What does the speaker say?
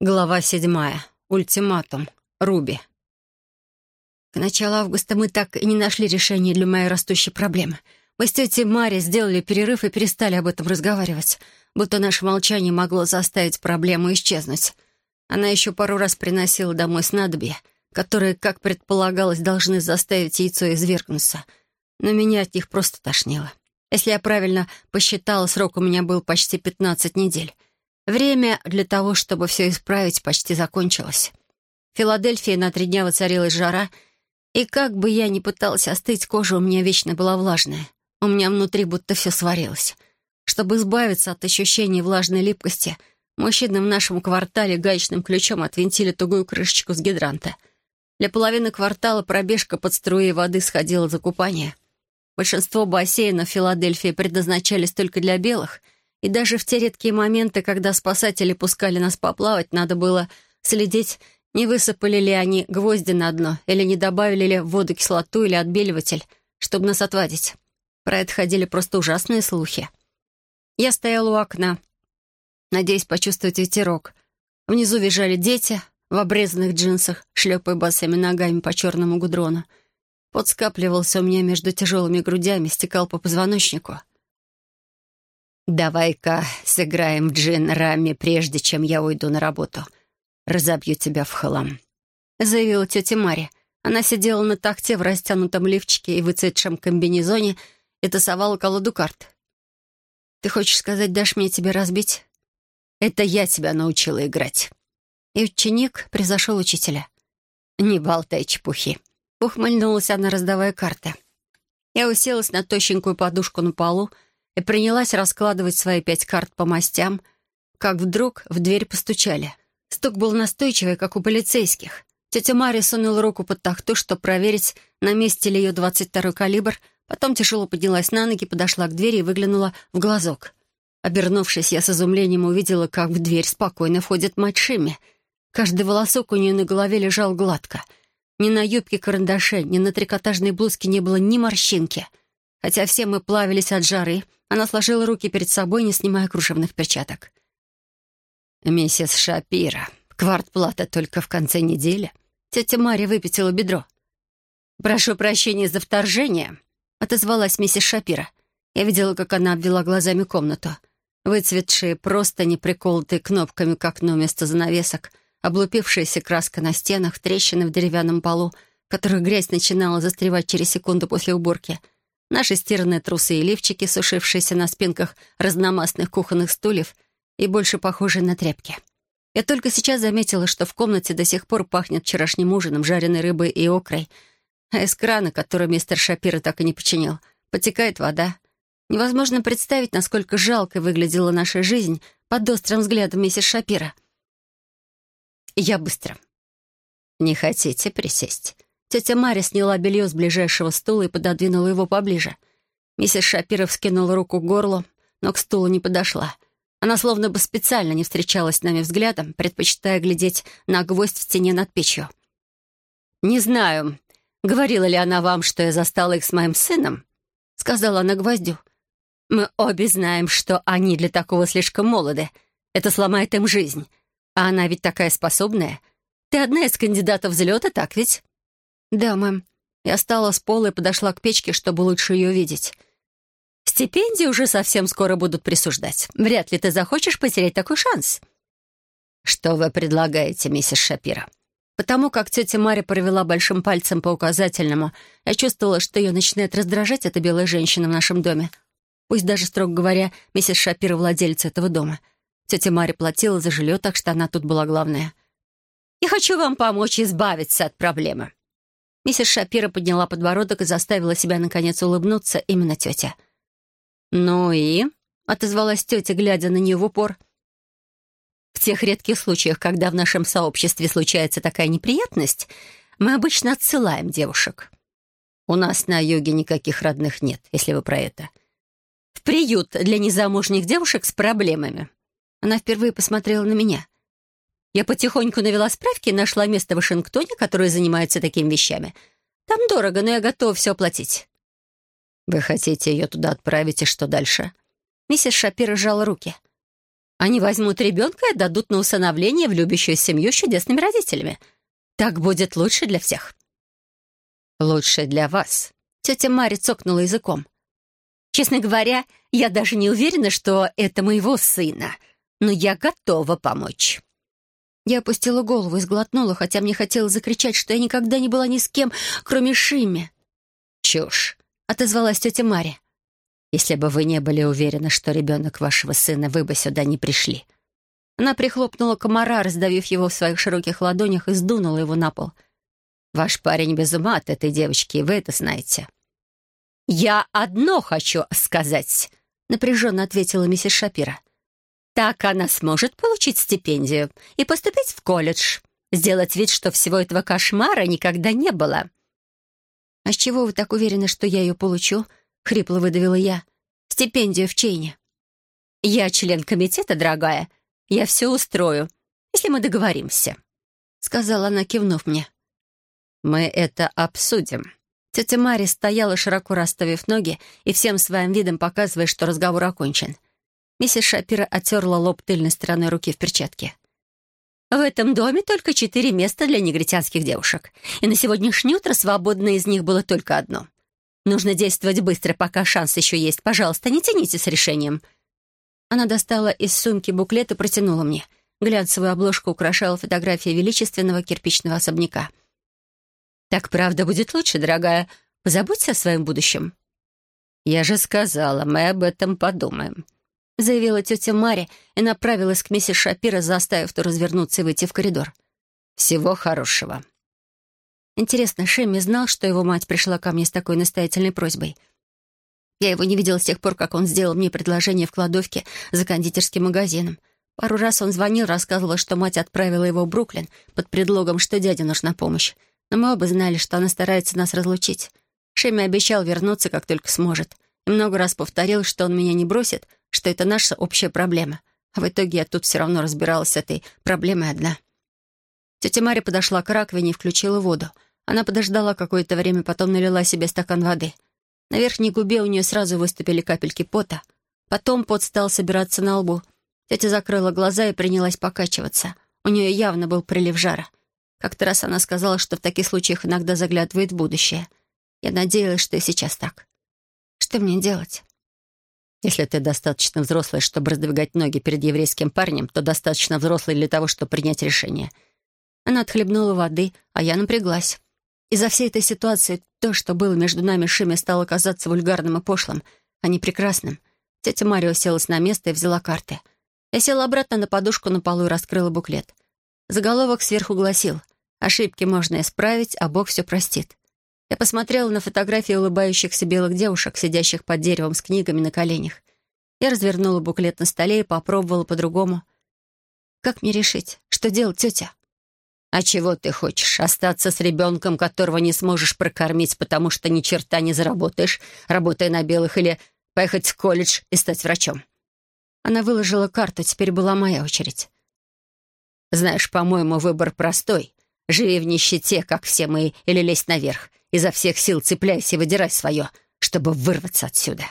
Глава седьмая. Ультиматум. Руби. К началу августа мы так и не нашли решения для моей растущей проблемы. Мы с тетей Мари сделали перерыв и перестали об этом разговаривать, будто наше молчание могло заставить проблему исчезнуть. Она еще пару раз приносила домой снадобья, которые, как предполагалось, должны заставить яйцо извергнуться. Но меня от них просто тошнило. Если я правильно посчитала, срок у меня был почти 15 недель. Время для того, чтобы все исправить, почти закончилось. В Филадельфии на три дня воцарилась жара, и как бы я ни пыталась остыть, кожа у меня вечно была влажная. У меня внутри будто все сварилось. Чтобы избавиться от ощущения влажной липкости, мужчины в нашем квартале гаечным ключом отвинтили тугую крышечку с гидранта. Для половины квартала пробежка под струей воды сходила за купание. Большинство бассейнов Филадельфии предназначались только для белых — и даже в те редкие моменты, когда спасатели пускали нас поплавать, надо было следить, не высыпали ли они гвозди на дно или не добавили ли в воду кислоту или отбеливатель, чтобы нас отвадить. Про это ходили просто ужасные слухи. Я стояла у окна, надеясь почувствовать ветерок. Внизу визжали дети в обрезанных джинсах, шлепая босыми ногами по черному гудрону. Пот скапливался у меня между тяжелыми грудями, стекал по позвоночнику — «Давай-ка сыграем в джин Раме, прежде чем я уйду на работу. Разобью тебя в хлам», — заявила тетя Мария. Она сидела на такте в растянутом лифчике и выцветшем комбинезоне и тасовала колоду карт. «Ты хочешь сказать, дашь мне тебе разбить?» «Это я тебя научила играть». И ученик превзошел учителя. «Не болтай чепухи», — ухмыльнулась она, раздавая карты. Я уселась на тощенькую подушку на полу, и принялась раскладывать свои пять карт по мастям, как вдруг в дверь постучали. Стук был настойчивый, как у полицейских. Тетя Мария сунула руку под тахту, чтобы проверить, на месте ли ее 22-й калибр, потом тяжело поднялась на ноги, подошла к двери и выглянула в глазок. Обернувшись, я с изумлением увидела, как в дверь спокойно входит мать Шимми. Каждый волосок у нее на голове лежал гладко. Ни на юбке карандаше, ни на трикотажной блузке не было ни морщинки. Хотя все мы плавились от жары, она сложила руки перед собой, не снимая кружевных перчаток. «Миссис Шапира, квартплата только в конце недели». Тетя Мария выпятила бедро. «Прошу прощения за вторжение», — отозвалась миссис Шапира. Я видела, как она обвела глазами комнату. Выцветшие, просто не приколотые кнопками к окну вместо занавесок, облупившаяся краска на стенах, трещины в деревянном полу, в которых грязь начинала застревать через секунду после уборки — наши стиранные трусы и лифчики, сушившиеся на спинках разномастных кухонных стульев и больше похожие на тряпки. Я только сейчас заметила, что в комнате до сих пор пахнет вчерашним ужином, жареной рыбой и окрой. А из крана, который мистер Шапира так и не починил, потекает вода. Невозможно представить, насколько жалко выглядела наша жизнь под острым взглядом миссис Шапира. Я быстро. «Не хотите присесть?» Тетя Маря сняла белье с ближайшего стула и пододвинула его поближе. Миссис Шапиров скинула руку к горлу, но к стулу не подошла. Она словно бы специально не встречалась с нами взглядом, предпочитая глядеть на гвоздь в стене над печью. «Не знаю, говорила ли она вам, что я застала их с моим сыном?» — сказала она гвоздю. «Мы обе знаем, что они для такого слишком молоды. Это сломает им жизнь. А она ведь такая способная. Ты одна из кандидатов взлета, так ведь?» «Да, мэм». Я встала с пола и подошла к печке, чтобы лучше ее видеть. «Стипендии уже совсем скоро будут присуждать. Вряд ли ты захочешь потерять такой шанс». «Что вы предлагаете, миссис Шапира?» Потому как тетя Маря провела большим пальцем по указательному, я чувствовала, что ее начинает раздражать эта белая женщина в нашем доме. Пусть даже, строго говоря, миссис Шапира владелица этого дома. Тетя Маря платила за жилье, так что она тут была главная. «Я хочу вам помочь избавиться от проблемы», Миссис Шапира подняла подбородок и заставила себя, наконец, улыбнуться именно тетя. «Ну и?» — отозвалась тетя, глядя на нее в упор. «В тех редких случаях, когда в нашем сообществе случается такая неприятность, мы обычно отсылаем девушек. У нас на юге никаких родных нет, если вы про это. В приют для незамужних девушек с проблемами». Она впервые посмотрела на меня. Я потихоньку навела справки и нашла место в Вашингтоне, которое занимается такими вещами. Там дорого, но я готова все оплатить». «Вы хотите ее туда отправить, и что дальше?» Миссис Шапира сжала руки. Они возьмут ребенка и отдадут на усыновление в любящую семью с чудесными родителями. Так будет лучше для всех». «Лучше для вас», — тетя Мария цокнула языком. «Честно говоря, я даже не уверена, что это моего сына, но я готова помочь». Я опустила голову и сглотнула, хотя мне хотелось закричать, что я никогда не была ни с кем, кроме Шими. «Чушь», — отозвалась тетя Мария. «Если бы вы не были уверены, что ребенок вашего сына, вы бы сюда не пришли». Она прихлопнула комара, раздавив его в своих широких ладонях и сдунула его на пол. «Ваш парень без ума от этой девочки, и вы это знаете». «Я одно хочу сказать», — напряженно ответила миссис Шапира. Так она сможет получить стипендию и поступить в колледж. Сделать вид, что всего этого кошмара никогда не было. «А с чего вы так уверены, что я ее получу?» — хрипло выдавила я. «Стипендию в Чейне». «Я член комитета, дорогая. Я все устрою, если мы договоримся», — сказала она, кивнув мне. «Мы это обсудим». Тетя Мари стояла, широко расставив ноги и всем своим видом показывая, что разговор окончен. Миссис Шапира оттерла лоб тыльной стороной руки в перчатке. «В этом доме только четыре места для негритянских девушек, и на сегодняшнее утро свободно из них было только одно. Нужно действовать быстро, пока шанс еще есть. Пожалуйста, не тяните с решением». Она достала из сумки буклет и протянула мне. Глянцевую обложку украшала фотография величественного кирпичного особняка. «Так правда будет лучше, дорогая. Позаботься о своем будущем». «Я же сказала, мы об этом подумаем», — заявила тетя Маря и направилась к миссис Шапира, заставив ту развернуться и выйти в коридор. «Всего хорошего». Интересно, Шемми знал, что его мать пришла ко мне с такой настоятельной просьбой. Я его не видела с тех пор, как он сделал мне предложение в кладовке за кондитерским магазином. Пару раз он звонил, рассказывал, что мать отправила его в Бруклин под предлогом, что дяде нужна помощь. Но мы оба знали, что она старается нас разлучить. Шемми обещал вернуться, как только сможет. И много раз повторил, что он меня не бросит, что это наша общая проблема. А в итоге я тут все равно разбиралась с этой проблемой одна. Тетя Мария подошла к раковине и включила воду. Она подождала какое-то время, потом налила себе стакан воды. На верхней губе у нее сразу выступили капельки пота. Потом пот стал собираться на лбу. Тетя закрыла глаза и принялась покачиваться. У нее явно был прилив жара. Как-то раз она сказала, что в таких случаях иногда заглядывает в будущее. Я надеялась, что и сейчас так. Что мне делать? Если ты достаточно взрослый, чтобы раздвигать ноги перед еврейским парнем, то достаточно взрослый для того, чтобы принять решение. Она отхлебнула воды, а я напряглась. Из-за всей этой ситуации то, что было между нами Шиме, стало казаться вульгарным и пошлым, а не прекрасным. Тетя Марио селась на место и взяла карты. Я села обратно на подушку на полу и раскрыла буклет. Заголовок сверху гласил «Ошибки можно исправить, а Бог все простит». Я посмотрела на фотографии улыбающихся белых девушек, сидящих под деревом с книгами на коленях. Я развернула буклет на столе и попробовала по-другому. «Как мне решить? Что делать, тетя?» «А чего ты хочешь? Остаться с ребенком, которого не сможешь прокормить, потому что ни черта не заработаешь, работая на белых, или поехать в колледж и стать врачом?» Она выложила карту, теперь была моя очередь. «Знаешь, по-моему, выбор простой. Живи в нищете, как все мы, или лезь наверх. Изо всех сил цепляйся и выдирай свое, чтобы вырваться отсюда.